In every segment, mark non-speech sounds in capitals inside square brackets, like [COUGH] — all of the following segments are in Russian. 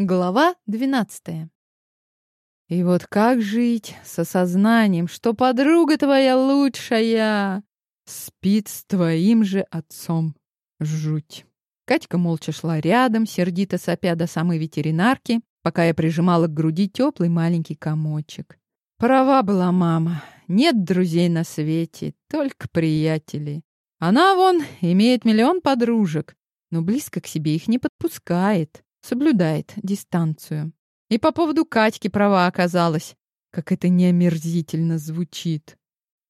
Глава двенадцатая. И вот как жить с осознанием, что подруга твоя лучшая спит с твоим же отцом? Жуть. Катька молча шла рядом, сердито сопя до самой ветеринарки, пока я прижимала к груди теплый маленький комочек. Права была мама. Нет друзей на свете, только приятели. Она, вон, имеет миллион подружек, но близко к себе их не подпускает соблюдает дистанцию. И по поводу Катьки права оказалась. Как это неомерзительно звучит.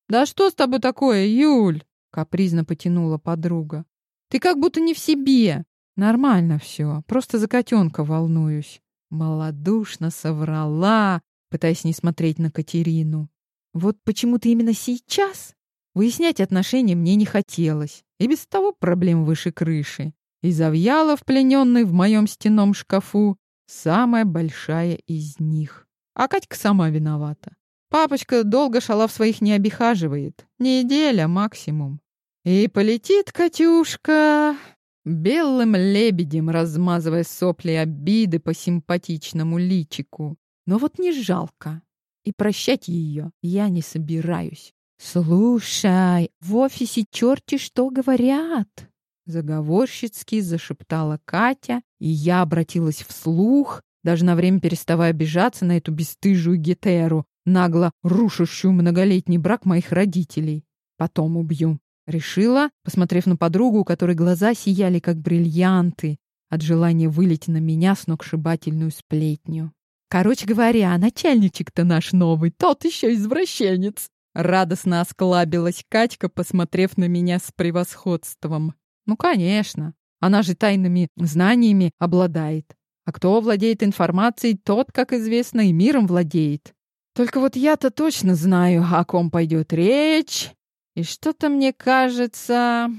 «Да что с тобой такое, Юль?» — капризно потянула подруга. «Ты как будто не в себе. Нормально все, просто за котенка волнуюсь». Молодушно соврала, пытаясь не смотреть на Катерину. Вот почему-то именно сейчас выяснять отношения мне не хотелось. И без того проблем выше крыши и Завьялов, плененный в моем стенном шкафу, самая большая из них. А Катька сама виновата. Папочка долго шалав своих не обихаживает. Неделя максимум. И полетит Катюшка белым лебедем, размазывая сопли обиды по симпатичному личику. Но вот не жалко. И прощать ее я не собираюсь. «Слушай, в офисе черти что говорят!» Заговорщицки зашептала Катя, и я обратилась вслух, даже на время переставая обижаться на эту бесстыжую гетеру, нагло рушащую многолетний брак моих родителей. Потом убью. Решила, посмотрев на подругу, у которой глаза сияли как бриллианты, от желания вылить на меня сногсшибательную сплетню. Короче говоря, начальничек-то наш новый, тот еще извращенец. Радостно осклабилась Катька, посмотрев на меня с превосходством. Ну, конечно. Она же тайными знаниями обладает. А кто владеет информацией, тот, как известно, и миром владеет. Только вот я-то точно знаю, о ком пойдет речь. И что-то мне кажется,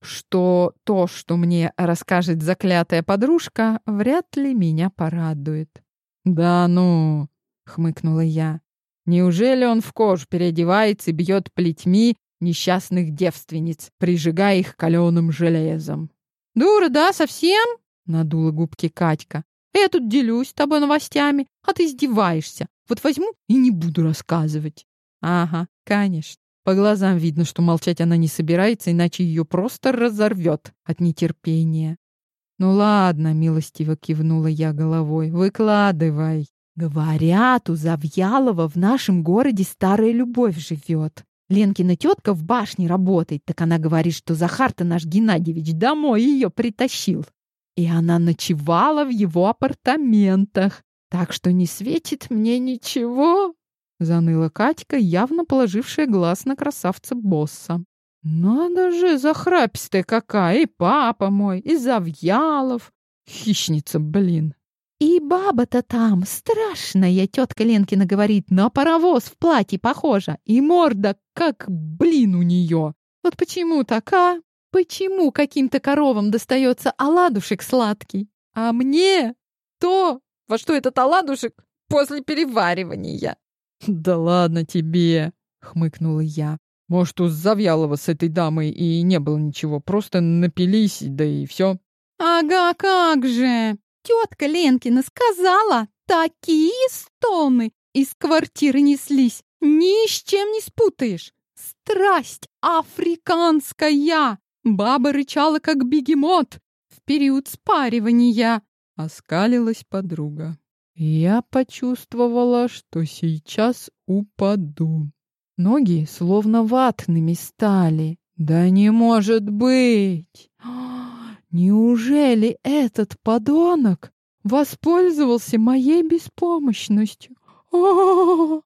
что то, что мне расскажет заклятая подружка, вряд ли меня порадует. «Да ну!» — хмыкнула я. «Неужели он в кожу переодевается и бьет плетьми несчастных девственниц, прижигая их каленым железом. «Дура, да, совсем?» — надула губки Катька. «Я тут делюсь с тобой новостями, а ты издеваешься. Вот возьму и не буду рассказывать». «Ага, конечно. По глазам видно, что молчать она не собирается, иначе ее просто разорвет от нетерпения. «Ну ладно», — милостиво кивнула я головой, — «выкладывай». «Говорят, у Завьялова в нашем городе старая любовь живет. Ленкина тетка в башне работает, так она говорит, что Захар-то наш Геннадьевич домой ее притащил. И она ночевала в его апартаментах, так что не светит мне ничего. Заныла Катька, явно положившая глаз на красавца-босса. Надо же, захрапистая какая, и папа мой, и Завьялов. Хищница, блин. И баба-то там страшная, тетка Ленкина говорит, на паровоз в платье похожа, и морда как блин у нее. Вот почему так, а? Почему каким-то коровам достается оладушек сладкий, а мне то, во что этот оладушек после переваривания? [LAUGHS] Да ладно тебе, хмыкнула я. Может, у Завьялова с этой дамой и не было ничего, просто напились, да и все. Ага, как же! Тетка Ленкина сказала, такие стоны из квартиры неслись, ни с чем не спутаешь. Страсть африканская. Баба рычала, как бегемот в период спаривания. Оскалилась подруга. Я почувствовала, что сейчас упаду. Ноги словно ватными стали. Да не может быть! Неужели этот подонок воспользовался моей беспомощностью? О,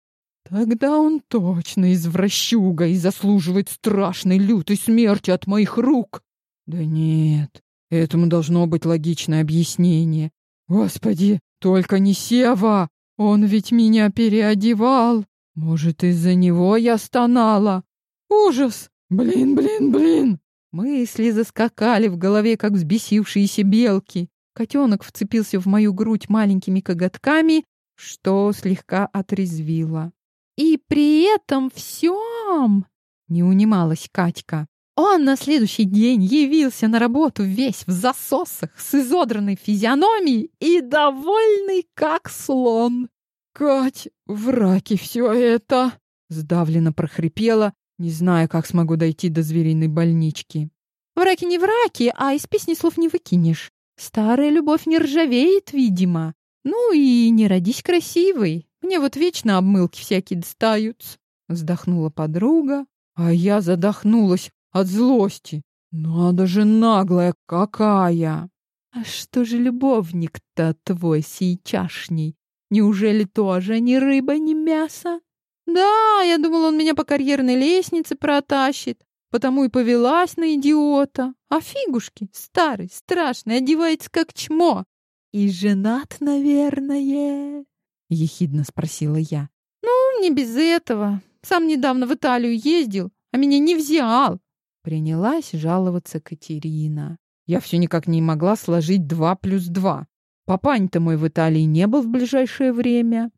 тогда он точно извращуга и заслуживает страшной лютой смерти от моих рук. Да нет, этому должно быть логичное объяснение. Господи, только не Сева! Он ведь меня переодевал. Может, из-за него я стонала? Ужас! Блин, блин, блин! Мысли заскакали в голове, как взбесившиеся белки. Котенок вцепился в мою грудь маленькими коготками, что слегка отрезвило. «И при этом всем!» — не унималась Катька. Он на следующий день явился на работу весь в засосах, с изодранной физиономией и довольный как слон. «Кать, в раке все это!» — сдавленно прохрипела, не зная, как смогу дойти до звериной больнички. «В раке не в раке, а из песни слов не выкинешь. Старая любовь не ржавеет, видимо. Ну и не родись красивой. Мне вот вечно обмылки всякие достаются». Вздохнула подруга, а я задохнулась от злости. Надо же наглая какая! А что же любовник-то твой сейчашний? Неужели тоже ни рыба, ни мясо? Да, я думала, он меня по карьерной лестнице протащит, потому и повелась на идиота. А фигушки, старый, страшный, одевается как чмо. И женат, наверное, ехидно спросила я. Ну, не без этого. Сам недавно в Италию ездил, а меня не взял. Принялась жаловаться Катерина. Я все никак не могла сложить два плюс два. Папань-то мой в Италии не был в ближайшее время.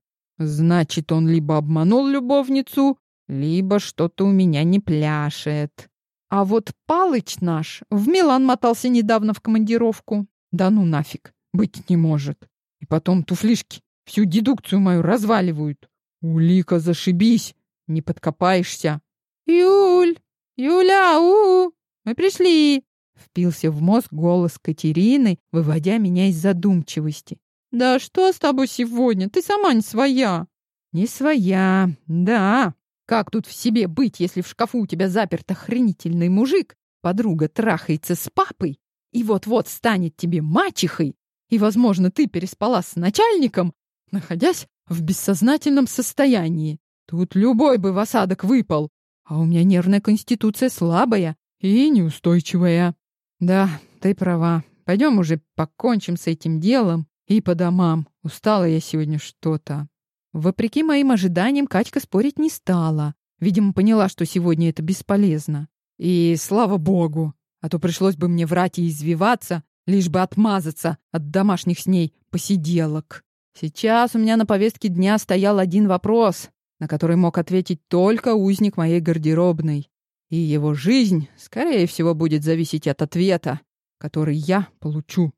Значит, он либо обманул любовницу, либо что-то у меня не пляшет. А вот Палыч наш в Милан мотался недавно в командировку. Да ну нафиг, быть не может. И потом туфлишки всю дедукцию мою разваливают. Улика, зашибись, не подкопаешься. Юль, Юля, у, мы пришли. Впился в мозг голос Катерины, выводя меня из задумчивости. «Да что с тобой сегодня? Ты сама не своя!» «Не своя, да. Как тут в себе быть, если в шкафу у тебя заперт охренительный мужик, подруга трахается с папой и вот-вот станет тебе мачехой, и, возможно, ты переспала с начальником, находясь в бессознательном состоянии. Тут любой бы в осадок выпал, а у меня нервная конституция слабая и неустойчивая. Да, ты права. Пойдем уже покончим с этим делом и по домам. Устала я сегодня что-то. Вопреки моим ожиданиям, Катька спорить не стала. Видимо, поняла, что сегодня это бесполезно. И слава богу, а то пришлось бы мне врать и извиваться, лишь бы отмазаться от домашних с ней посиделок. Сейчас у меня на повестке дня стоял один вопрос, на который мог ответить только узник моей гардеробной и его жизнь, скорее всего, будет зависеть от ответа, который я получу.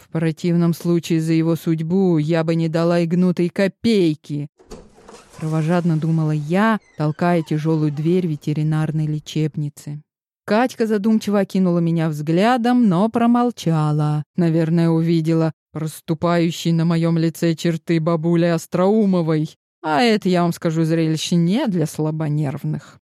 В противном случае за его судьбу я бы не дала и гнутой копейки. Кровожадно думала я, толкая тяжелую дверь ветеринарной лечебницы. Катька задумчиво окинула меня взглядом, но промолчала. Наверное, увидела проступающие на моем лице черты бабули Остроумовой. А это, я вам скажу, зрелище не для слабонервных.